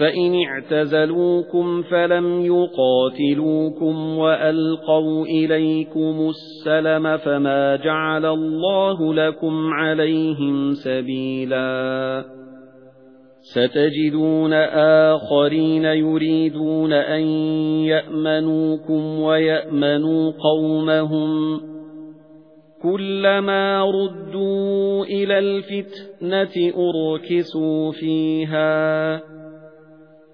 فَإِنِ اعْتَزَلُوكُمْ فَلَمْ يُقَاتِلُوكُمْ وَأَلْقَوْا إِلَيْكُمُ السَّلَمَ فَمَا جَعَلَ اللَّهُ لَكُمْ عَلَيْهِمْ سَبِيلًا. سَتَجِدُونَ آخَرِينَ يُرِيدُونَ أَن يَأْمَنُوكُمْ وَيَأْمَنُوا قَوْمَهُمْ. كُلَّمَا رُدُّوا إِلَى الْفِتْنَةِ أُرْكِسُوا فِيهَا.